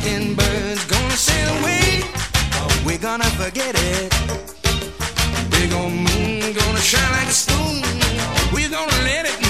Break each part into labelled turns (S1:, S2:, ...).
S1: mockingbird's gonna sail away. We're gonna forget it. Big old moon gonna shine like a spoon. We're gonna let it.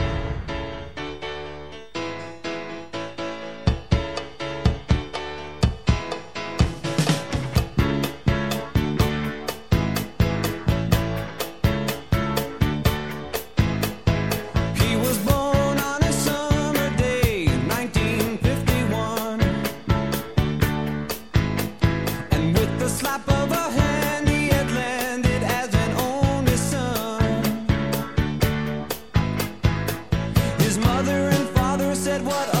S1: His mother and
S2: father said, What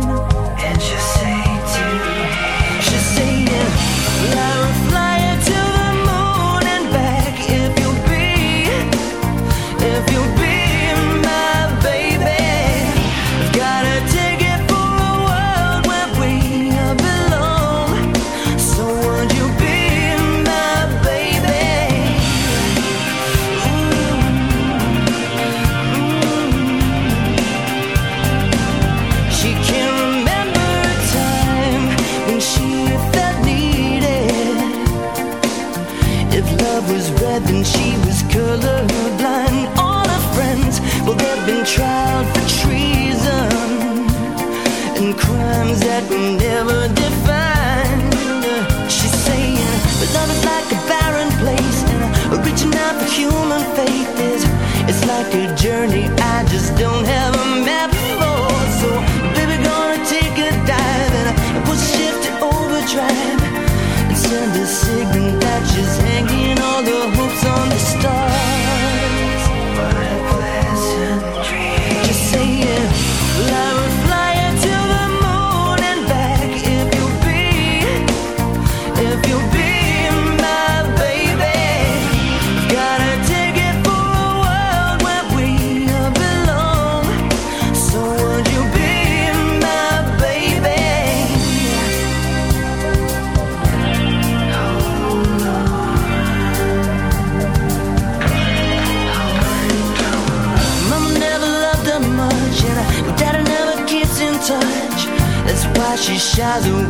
S3: trial for treason and crimes that never defined. She's saying, but love is like a barren place, reaching out for human.
S4: doesn't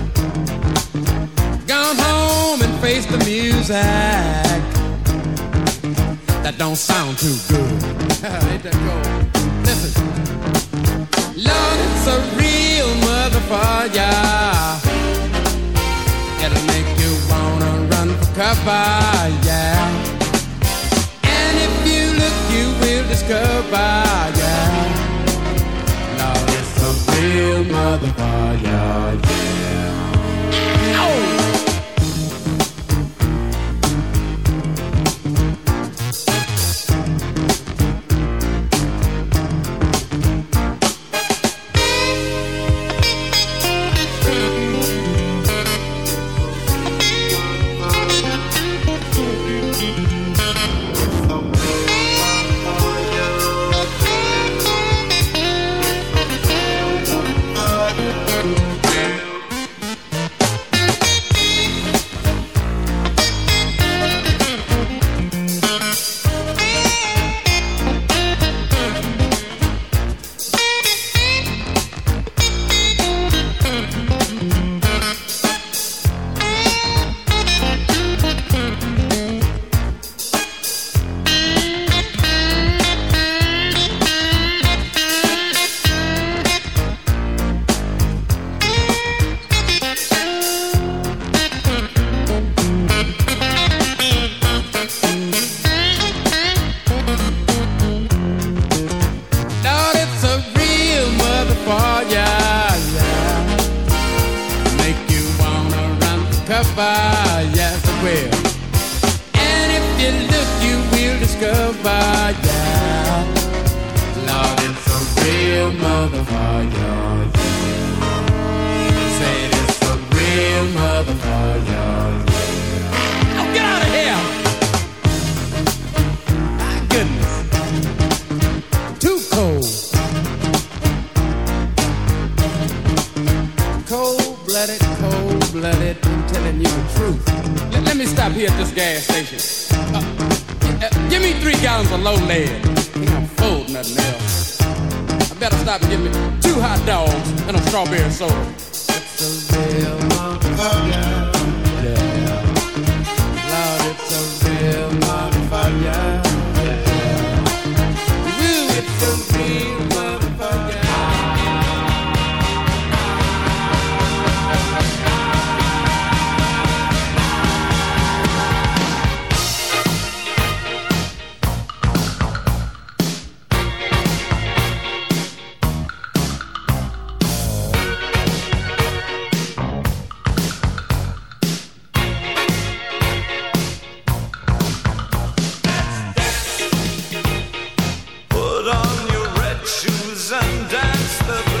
S5: Gone home and face the music. That don't sound too good. Ain't that cool? Listen. Lord, it's a real motherfucker. It'll make you wanna run for cover, yeah And if you look, you will discover, yeah. Now it's a real motherfucker, yeah. Ow! the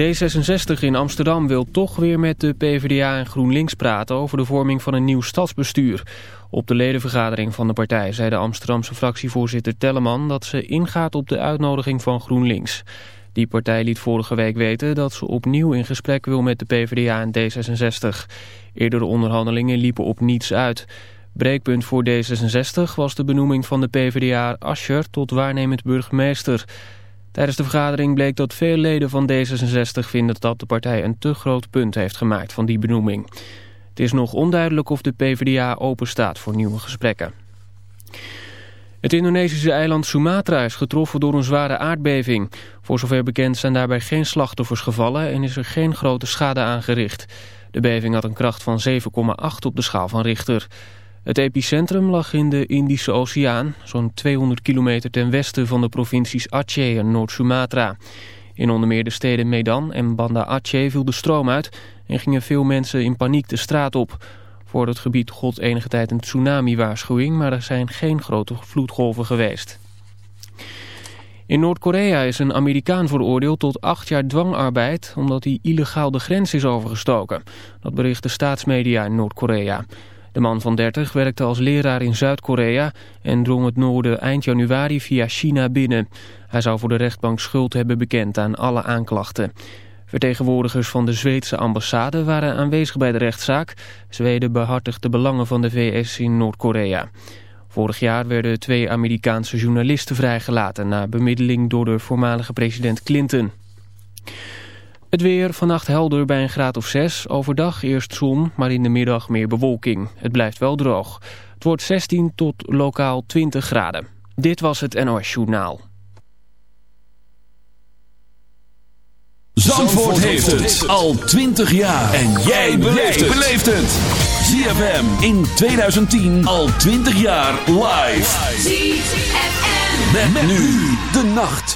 S6: D66 in Amsterdam wil toch weer met de PvdA en GroenLinks praten over de vorming van een nieuw stadsbestuur. Op de ledenvergadering van de partij zei de Amsterdamse fractievoorzitter Telleman dat ze ingaat op de uitnodiging van GroenLinks. Die partij liet vorige week weten dat ze opnieuw in gesprek wil met de PvdA en D66. Eerdere onderhandelingen liepen op niets uit. Breekpunt voor D66 was de benoeming van de PvdA Ascher tot waarnemend burgemeester. Tijdens de vergadering bleek dat veel leden van D66 vinden dat de partij een te groot punt heeft gemaakt van die benoeming. Het is nog onduidelijk of de PvdA openstaat voor nieuwe gesprekken. Het Indonesische eiland Sumatra is getroffen door een zware aardbeving. Voor zover bekend zijn daarbij geen slachtoffers gevallen en is er geen grote schade aangericht. De beving had een kracht van 7,8 op de schaal van Richter. Het epicentrum lag in de Indische Oceaan, zo'n 200 kilometer ten westen van de provincies Aceh en Noord-Sumatra. In onder meer de steden Medan en Banda Aceh viel de stroom uit en gingen veel mensen in paniek de straat op. Voor het gebied gold enige tijd een tsunami-waarschuwing, maar er zijn geen grote vloedgolven geweest. In Noord-Korea is een Amerikaan veroordeeld tot acht jaar dwangarbeid... omdat hij illegaal de grens is overgestoken. Dat bericht de staatsmedia in Noord-Korea. De man van 30 werkte als leraar in Zuid-Korea... en drong het noorden eind januari via China binnen. Hij zou voor de rechtbank schuld hebben bekend aan alle aanklachten. Vertegenwoordigers van de Zweedse ambassade waren aanwezig bij de rechtszaak. Zweden behartigt de belangen van de VS in Noord-Korea. Vorig jaar werden twee Amerikaanse journalisten vrijgelaten... na bemiddeling door de voormalige president Clinton. Het weer vannacht helder bij een graad of 6. Overdag eerst zon, maar in de middag meer bewolking. Het blijft wel droog. Het wordt 16 tot lokaal 20 graden. Dit was het NOS Journaal.
S7: Zandvoort, heeft het al 20 jaar. En jij beleeft het. ZFM in 2010 al 20 jaar live.
S8: ZFM.
S7: Met, met nu de nacht.